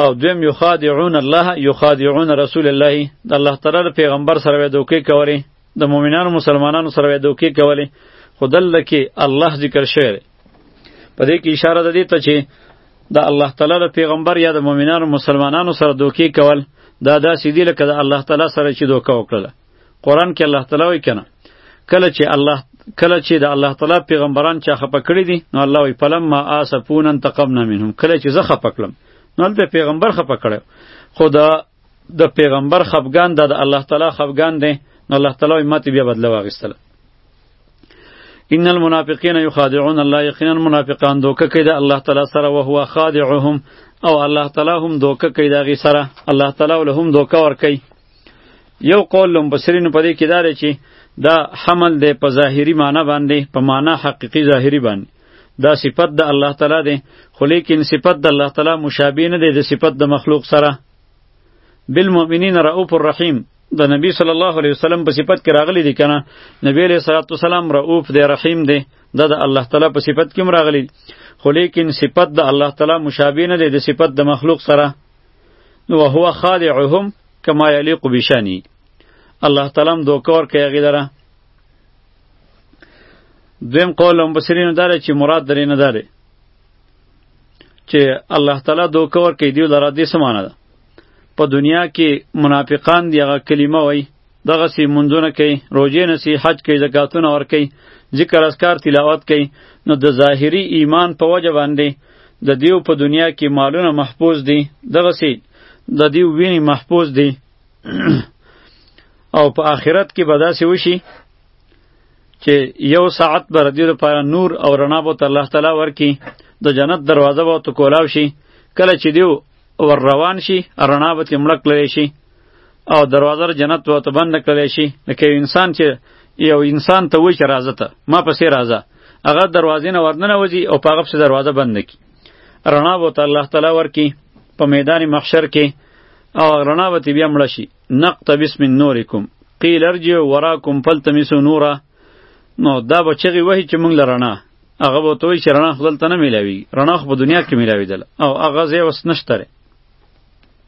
او دویم یخادعون الله یخادعون رسول الله د الله تعالی د پیغمبر سره وې دوکې کولې د مؤمنانو مسلمانانو سره وې دوکې کولې خدل کې الله ذکر شوی په دې کې اشاره ده دې ته چې د الله تعالی د پیغمبر یا د مؤمنانو مسلمانانو سره دوکې کول دا داسې دي لکه د الله تعالی سره چې دوکه وکړله قرآن کې الله تعالی وایي کنه کله چې الله کله چې د الله تعالی پیغمبران چا خپه کړی دي نو الله وی پلم ما اسفون انتقمنا منهم کله چې زه خپه کړم نو هلته پیغمبر خپه کړو خو دا د پیغمبر خفګان دا د الله تعالی خفګان دی نو الله تعالی وی ماته بیا بدله واغستله ان المنافقین یخادعون الله یقینا منافقان دوکه کوي د الله تعالی سره او هو خادعهم او الله تعالی هم دوکه کوي دغه سره الله تعالی ولهم دوکه ور کوي یو قول لوم بصرینو په دې کې داره چې دا حمل دی په ظاهری معنی باندې په معنی حقیقی ظاهری باندې دا صفت د الله تعالی دی خو لیکن صفت د الله تعالی مشابه نه دی د صفت د مخلوق سره بالمؤمنین رؤوف الرحیم د نبی صلی الله علیه وسلم په صفت کې راغلی دی کنه نبی علیہ الصلوۃ والسلام رؤوف دی رحیم دی دا د الله تعالی په صفت کې راغلی خو لیکن صفت د الله تعالی مشابه نه دی د صفت د مخلوق سره نو وهو خادعهم کما یلیق بشانی الله تعالی هم دوکه ورکوي هغې لره دویم قول مبصرینو داره چې مراد درې نه داره چې الله تعالی دوکه ورکوي دیو لره دې څه معنی ده په دنیا کې منافقان دی هغه کلمه وایي دغسې لمونځونه کوي روژې نیسي حج کوي زکاتونه ورکوي ذکر اذکار تلاوت کوي نو د ظاهري ایمان په وجه باندې د دیو په دنیا کې مالونه محفوظ دي دغسې د دیو وینې محفوظ دي او په آخرت کې به داسې وشي چې یو ساعت به ردیو لپاره نور او رڼا به ته الله تعالی ورکي د جنت دروازه به ورته کولاو شي کله چې دیو ور روان شي رڼا به ترې مړه کړلی شي او دروازه د جنت ته بند کړل شي لکه انسان چې یو انسان ته وایي چې راځه ته ما پسې راځه هغه دروازې نه ورننه وځي او په هغه پسې دروازه بند کی رڼا به ته الله تعالی ورکی په میدان محشر کې او رڼا به تی بیا مړه شي نقط بسم نورکم قیل ارجع وراکم فلتمسوا نورا نو دا به چغې وهي چې موږ لرنا هغه به توی چې رڼا خپل ته نه میلاوي رڼا خو په دنیا کې میلاوي دل او هغه ځای اوس نشته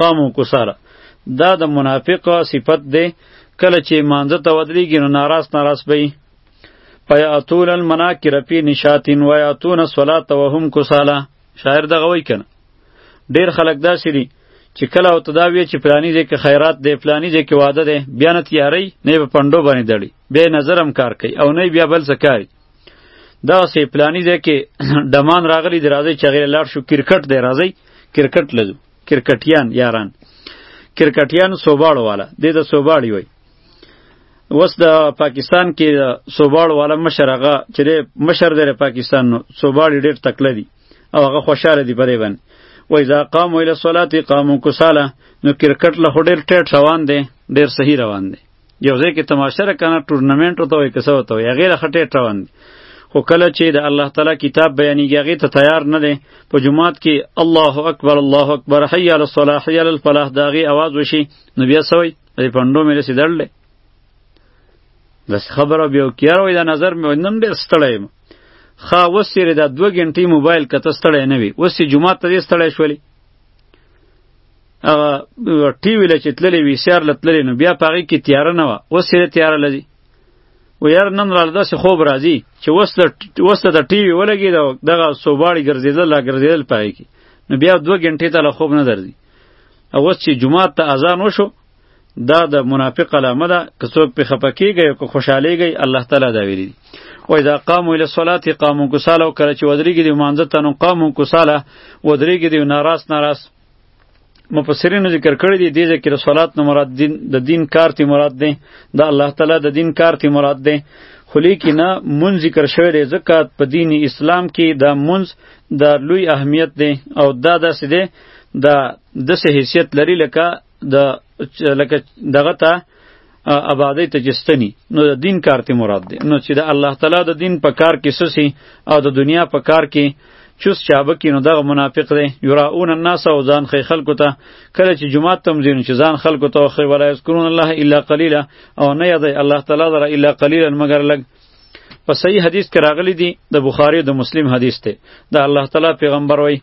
قام و کسالا دا د منافق صفت دی کله چې مانځه ته ودرېږي نو ناراض ناراض به وي پیاتون المناکر فی نشاتین و یاتون الصلاة وهم کسالا شاعر دغه وایي کنه ډیر خلک داسې دي چې کله او تدا وی چې پلانی ځای کې خیرات دی پلانی ځای کې واده دی بیا نه تیاری نه په پندو باندې دړي بیا نظرم کار کوي او نه بیا بل څه کوي دا سه پلانی ځای کې دمان راغلی دی راځي چې غیر لاړ شو کرکټ دی راځي کرکټ لږ کرکټیان یاران کرکټیان سوباړو والا د د سوباړی وای وس د پاکستان کې سوباړو والا مشر هغه چې مشر د پاکستان نو سوباړی ډیر تکړه دی او هغه خوشاله دی پرې باندې وای ځا قام ویله صلات قام کوساله نو کرکټ له ډیر ټیټ روان دی ډیر صحیح روان دی یو ځای کې تماشه را کنه ټورنمنټ وته وي کسه وته وي هغه لخټه ټروان خو کله چې د الله تعالی کتاب بیانېږي هغه ته تیار نه دی په جمعات کې الله اکبر الله اکبر حی علی الصلاح حی علی الفلاح داغي आवाज وشي نو بیا سوی دې پندو مې رسیدل بس خبره بیا کیار وای دا نظر مې نن ډېر ستړی یم خا وسیره دا دوه غنټې موبایل کته ستړی نه وي وسې جمعه ته ستړی شولې هغه ټي وی لچ تللی وی سیار لتللی نو بیا پاغي کې تیار نه و اوس یې تیار لدی و یار نن را داسې خوب راځي چې وسله وسله د ټي وی ولګي دا دغه صوباړي ګرځیدل لا ګرځیدل پاغي کې نو بیا دوه غنټې ته له خوب نه درځي او اوس چې جمعه ته اذان وشو دا د منافق علامه ده که څوک په خپه کیږي او که خوشحالیږي الله تعالی دا ویلي و اذا قاموا الى الصلاه قاموا کساله او کله چې ودرېږي دی مانځه ته نو قاموا کساله ودرېږي دی ناراس ناراس مفسرینو ذکر کړی دی دیزه کې صلات نو مراد دین د دین کار تی مراد دی د الله تعالی د دین کار تی مراد دی خو لیکي نه مون ذکر شوی دی ځکه په دین اسلام کې دا مونز د لوی اهمیت دی او دا داسې دی دا داسې حیثیت لري لکه د لکه دغه ته آبادی ته جستنی نو د دین کار ته مراد دی نو چې د الله تعالی د دین په کار کې سسی او د دنیا په کار کې چوس چابه کې نو دغه منافق دی یراون الناس او ځان خې خلکو ته کله چې جمعه تمزین چې ځان خلکو ته خې ولا یذکرون الله الا قلیلا او نه یاد الله تعالی در الا قلیلا مگر لګ په صحیح حدیث کې راغلی دی د بخاری او د مسلم حدیث ته د الله تعالی پیغمبر وای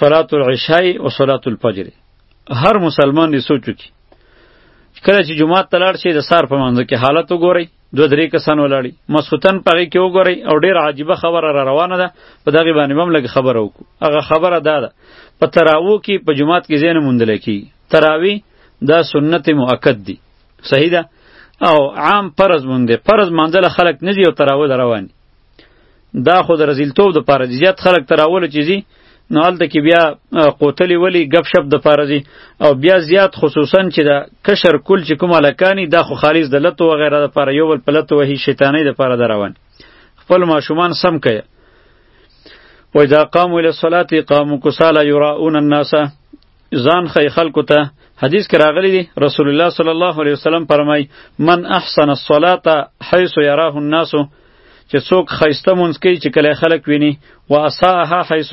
صلات العشاء او صلات الفجر هر مسلمان دې سوچو کی کله چې جمعه ته لاړ شي د سار په منځ کې حالت وګورئ دو درې کسان ولاړی مسخوتن پغې کې وګورئ او ډیر عجیبه خبره را روانه ده په دغه باندې مم لګ خبره وکړو هغه خبره دا ده په تراوو کې په جمعات کې زین موندل کی تراوی دا سنت مؤکد دی صحیح ده او عام فرض مونږ فرض منځله خلق نه دی او تراوه روان دا خو د رزیلتوب د پاره دي زیات خلک تر اوله چې ځي نو هلته کې بیا قوتلې ولي ګپ شپ د پاره دي او بیا زیات خصوصا چې دا کشر کل چې کوم هلکاني دا خو خالص د لتو وغیره د پاره یو بل په لتو وهي شیطانۍ د پاره د روان خپل ماشومان سم کوي و اذا قاموا الى الصلاه قاموا كسالى يراؤون الناس ځان خی خلکو ته حدیث کې راغلی دی رسول الله صلی الله علیه وسلم فرمای من احسن الصلاه حيث يراه الناس چې څوک خیسته مونږ کوي چې کله خلک ویني و اساها حيث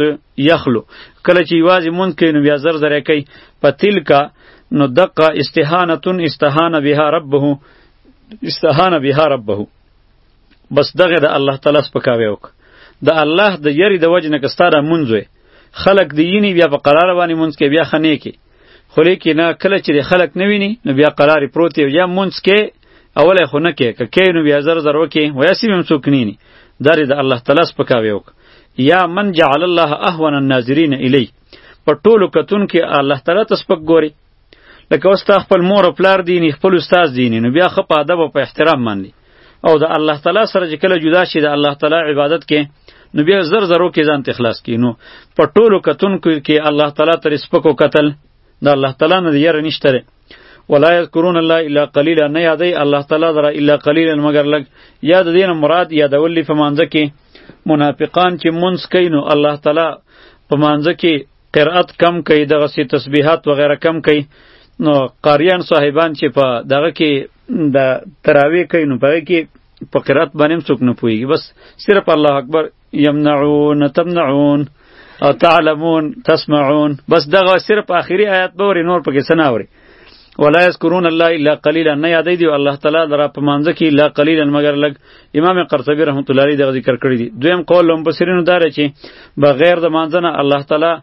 يخلو کله چې یوازې مونږ کوي نو بیا زر زر کوي په تلکا نو دقه استهانه استهانه بها ربه استهانه بها ربه بس دغه د الله تعالی سپکاوی وک د الله د یری د وجه نه کستاره مونږ خلق دی یینی بیا په قرار باندې مونږ کې بیا خنه کې خو لیکي نه کله چې خلق نه ویني نو بیا قرار پروت یو یا مونږ کې اوله خو نه کې کې نو بیا زر زر وکي ویا سیم هم څوک نینی داري د الله تعالی سپکاوی وک یا من جعل الله اهون الناظرین الی په ټولو کتون کې الله تعالی تسپک ګوري لکه اوس تا خپل مور او پلار دیني خپل استاد دیني نو بیا خپ ادب او په احترام باندې او د الله تعالی سره چې کله جدا شي د الله تعالی عبادت کې نو بیا زر زرو کې ځان تخلاص کینو په ټولو کتونکو کې الله تعالی تر سپکو قتل د الله تعالی نه یره نشته ولا یذکرون الله الا قلیلا نه یادی الله تعالی در الا قلیلا مگر لګ یاد دین مراد یادول په مانځ کې منافقان چې منځ کینو الله تعالی په مانځ کې قرأت کم کئ دغه سی تسبیحات وغیرہ کم کئ نو قاریان صاحبان چې په دغه کې د تراوی کئ نو په کې په قرأت باندې څوک نه پويږي بس صرف الله اکبر یمنعون تمنعون او تعلمون تسمعون بس دغه صرف آخري آیات به وري نور پکې سناوري ولا یذکرون الله الا قلیلا نه یادې دی الله تعالی درا په مانځ کې الا قلیلا مگر لګ امام قرطبی رحمت الله علیه دغه ذکر کړی دی دویم قول لم بصیرینو دار چې بغیر د مانځنه الله تعالی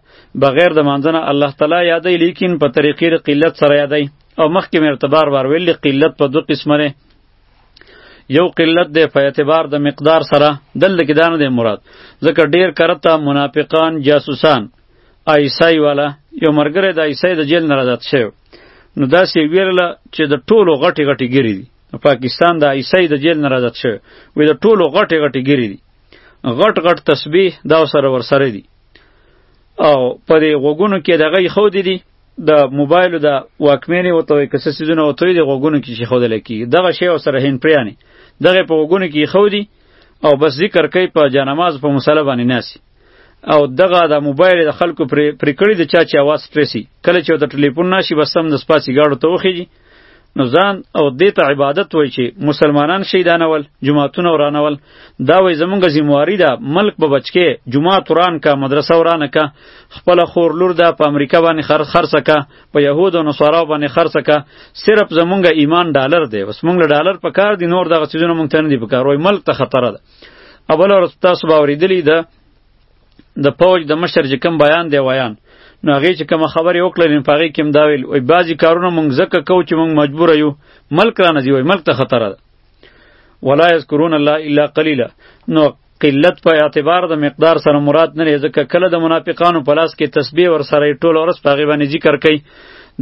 بغیر د مانځنه الله تعالی یادې لیکن په طریقې قلت سره یادې او مخکې مرتبار بار ویل قلت په دوه قسمه نه یو قلت دی په اعتبار د مقدار سره دل کې دانه دی مراد ځکه ډیر کرته منافقان جاسوسان ایسای والا یو مرګره د ایسای د جیل نه آزاد شوی نو داسې ویرله چې د ټولو غټي غټي ګری دي پاکستان د ایسای د جیل نه آزاد شوی وې د ټولو غټي غټي ګری دي غټ غټ تسبیح دا سره ور سره دي او په دې غوګونو کې دغه خو دي دي د موبایل د واکمنې او توې کسې سيزونه او توې د غوګونو کې شي خو دل کی دغه شی او سره هین پریانی دغه په غوګونو کې خو دي او بس ذکر کوي په جنماز په مصلی باندې ناسي او دغه د موبایل د خلکو پر پر کړی د چا چې आवाज پریسي کله چې د ټلیفون ناشي بس سم د سپاسي گاډو ته وخیږي نو ځان او دې ته عبادت وای چې مسلمانان شهیدانول جماعتونه ورانول دا وای زمونږ ذمہواری ده ملک به بچکه جماعت وران کا مدرسه وران کا خپل خور لور ده په امریکا باندې خرڅ خرڅ کا په يهود او نصارا باندې خرڅ کا صرف زمونږ ایمان ډالر دی بس مونږ ډالر په کار دی نور دغه چیزونه مونږ ته نه دی په کار وای ملک ته خطر ده اول ورځ تاسو به اورېدلي ده د پوج د مشر چې کوم بیان دی ویان نو هغې چې کومه خبرې وکړلې نو په هغې کې هم دا ویل وایي بعضې کارونه مونږ ځکه کوو چې مونږ مجبوره یو ملک رانه ځي وایي ملک ته خطره ده ولا یذکرون الله الا قلیلا نو قلت په اعتبار د مقدار سره مراد نه ځکه کله د منافقانو په لاس کې تسبیح ور سره ټول ورځ په هغې باندې ذکر کوي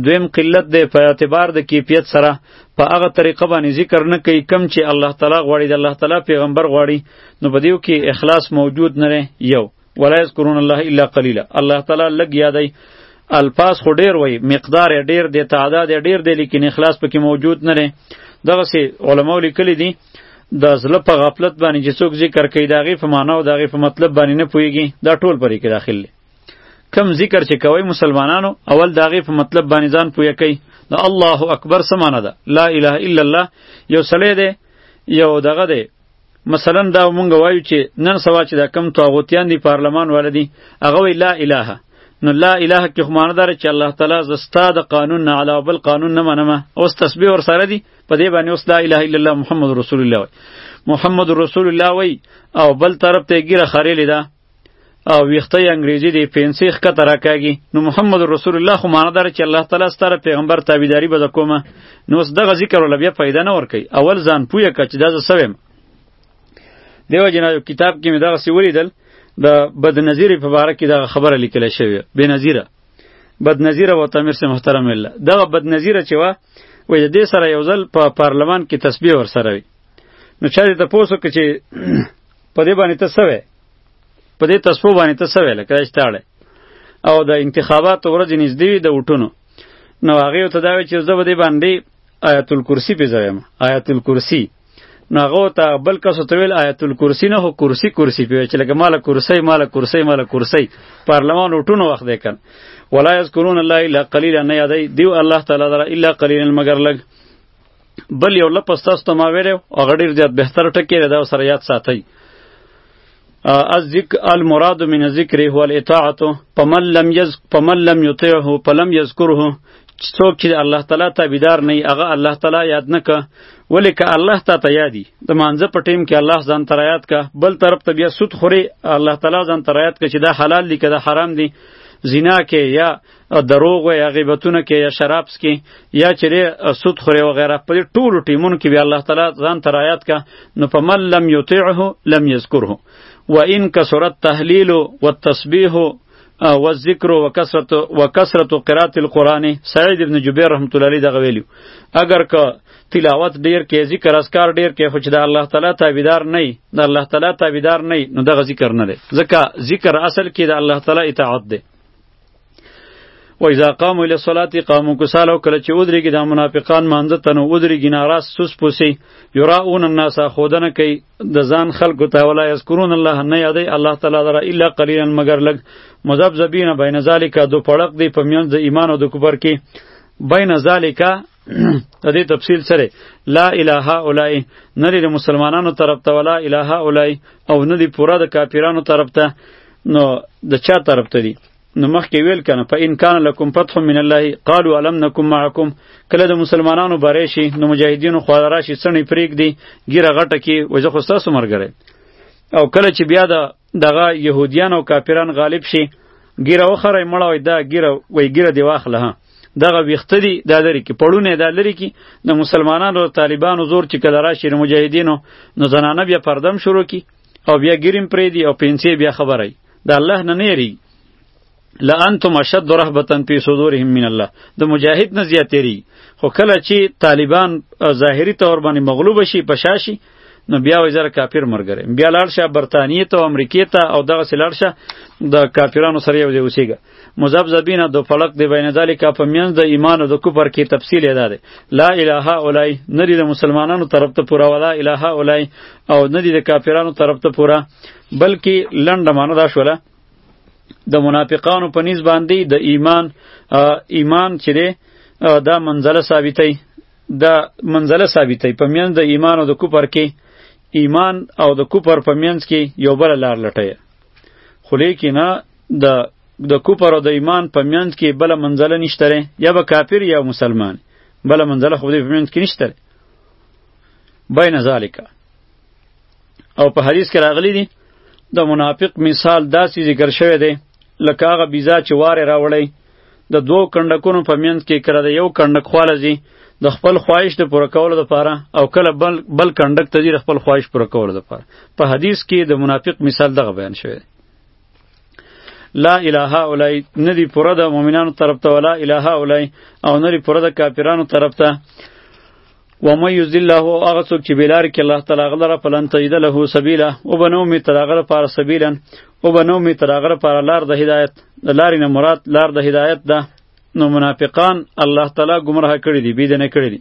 دویم قلت دی په اعتبار د کیفیت سره په هغه طریقه باندې ذکر نه کوي کم چې الله تعالی غواړي د الله تعالی پیغمبر غواړي نو په دیو کې اخلاص موجود نه لري یو ولا یذکرون الله الا قلیلا الله تعالی لګ یادای الفاظ خو ډیر وای مقدار ډیر دی تعداد ډیر دی لیکن اخلاص پکې موجود نه لري دغه سي علماء لیکلي دي د زړه په غفلت باندې چې څوک ذکر کوي داغه په معنا او داغه په مطلب باندې نه پويږي دا ټول پرې کې داخل دي کم ذکر چې کوي مسلمانانو اول داغه په مطلب باندې ځان پوهه کوي دا الله اکبر سمانه ده لا اله الا الله یو سړی دی یو دغه دی مثلا دا مونږ وایو چې نن سوا چې دا کم طاغوتیان دی پارلمان ولدي هغه وی لا اله نو لا اله کې خو معنی داره چې الله تعالی زستا د قانون نه علاوه بل قانون نه منم اوس تسبیح ور سره دی په دې باندې اوس لا اله الا الله محمد رسول الله وای محمد رسول الله وای او بل طرف ته ګیره خریلی ده او ویخته یې انګریزي دی پنسي ښکته راکاږي نو محمد رسول الله خو معنی داره چې الله تعالی ستاره پیغمبر تابعداري به د کومه نو اوس دغه ذکر ولا بیا پیدا نه ورکي اول ځان پوهه کړه چې دا زه سویم دیو جنا یو کتاب کې مې دغه سی ولیدل د بد نظیر په باره کې دغه خبره لیکل شوې بې نظیره بد نظیره و تامر سه محترم الله دغه بد نظیره چې وا و د دې سره یو ځل په پارلمان کې تسبیح ور سره وي نو چا دې ته پوسو کې چې په دې باندې ته څه وې په دې تسپو باندې ته څه وې لکه چې تاړې او د انتخاباتو ورځ نږدې وي د وټونو نو هغه ته دا وی چې زه به دې باندې آیت الکرسی په ځایم آیت الکرسی نو هغه ته بل کس ته ویل آیت الکرسی نه هو کرسی کرسی په چې لکه مال کرسی مال کرسی مال کرسی پارلمان وټونو وخت دی کن ولا یذکرون الله الا قلیلا نه یادای دیو الله تعالی الا قلیلا مگر لګ بل یو لپس تاسو ته ما ویلو هغه ډیر زیات بهتر ټکی دی دا سره یاد ساتئ الذکر المراد من الذکر هو الاطاعه فمن لم یز فمن لم یطیعه فلم یذکره څوک چې الله تعالی تابعدار نه هغه الله تعالی یاد نه ک ولې ک الله تا ته یادی د مانزه په ټیم کې الله ځان تر یاد ک بل طرف ته بیا سود خوري الله تعالی ځان تر یاد ک چې دا حلال دی که دا حرام دی زنا کې یا دروغ وي غیبتونه کې یا شراب سکي یا چې سود خوري وغیرہ په دې ټولو ټیمونو کې بیا الله تعالی ځان ته رایات کا نو په من لم یطیعه لم یذکره و ان کثرت تحلیل و تسبیح و ذکر و کثرت و کثرت قرات القرآن سعید ابن جبیر رحمت الله علیه دغه ویلو اگر که تلاوت ډیر کې ذکر اسکار ډیر کې خو چې د الله تعالی تابعدار نه د الله تعالی تابعدار نه نو دغه ذکر نه دی ځکه ذکر اصل کې د الله تعالی اطاعت دی و اذا قاموا الى الصلاه قاموا كسالى او کله چې ودرېږي دا منافقان مانځه ته نو ودرېږي ناراض سوس پوسي یراؤون الناس خودنه کوي د ځان خلکو ته ولا یذکرون الله نه یادوي الله تعالی لره الا قلیلا مگر لږ مذبذبین بین ذالک دو پړق دی په میان د ایمان او د کفر کې بین ذالک د دې تفصیل سره لا اله اولای نری د مسلمانانو طرف ته ولا اله اولای او ندی پورا د کافرانو طرف ته نو د چا طرف ته دي نو مخکې ویل کنه په ان کان لکم فتح من الله قالوا الم نکم معکم کله د مسلمانانو باره شي نو مجاهدینو خو راشي سنې پریک دي ګیره غټه کې وځه خو تاسو مرګره او کله چې بیا د دغه يهوديان او کافران غالب شي ګیره وخره مړه وای دا ګیره وای ګیره دی واخله ها دغه ویخته دی دا لري کې پړونه دا لري کې د مسلمانانو طالبانو زور چې کله راشي مجاهدینو نو زنانه بیا پردم شروع کی او بیا ګریم پرې دی او پنسې بیا خبرای د الله نه نه یری لانتم اشد رهبتن فی صدورهم من الله د مجاهد نه زیاتری خو کله چې طالبان ظاهری تور باندې مغلوب شي پشاشي نو بیا وای زره کافر مرګره بیا لاړ شه برتانیې ته امریکې ته او دغه سلاړ شه د کافرانو سره یو ځای اوسېږه مذبذبین دو فلق دی بین ذالک په میانځ د ایمان او د کفر کې تفصیل ادا دی لا اله اولای ندی د مسلمانانو طرف ته پورا ولا اله اولای او ندی د کافرانو طرف ته پورا بلکې لنډه معنی دا شوله د منافقانو په نسبت باندې د ایمان ایمان چې دی دا منزله ثابتې دا منزله ثابتې په میانځ د ایمان او د کفر کې ایمان او د کفر په میانځ کې یو بل لار لټه خو لیکنه د د کوپر او د ایمان په میند کې بل منزله نشته یا به کافر یا مسلمان بل منزله خو دې په میند کې نشته بین ذالک او په حدیث کې راغلی دی د منافق مثال داسې ذکر شوی دی لکه هغه بیزا چې واره راوړی د دوو کنډکونو په منځ کې کله د یو کنډک خواله ځي د خپل خواهش د پوره کولو لپاره او کله بل بل کنډک ته ځي د خپل خواهش پوره کولو لپاره په حدیث کې د منافق مثال دغه بیان شوی دی لا اله الا ندی پوره د مؤمنانو طرف ته ولا اله الا او ندی پوره د کافرانو طرف ته و مې یذل الله او هغه څوک چې بلار کې الله تعالی غلره پلان تجد له سبیلا او بنو می تراغر پر سبیلا او بنو می تراغر پر لار د هدایت د لارې نه مراد لار د هدایت ده نو منافقان الله تعالی گمراه کړی دی بيد نه کړی دی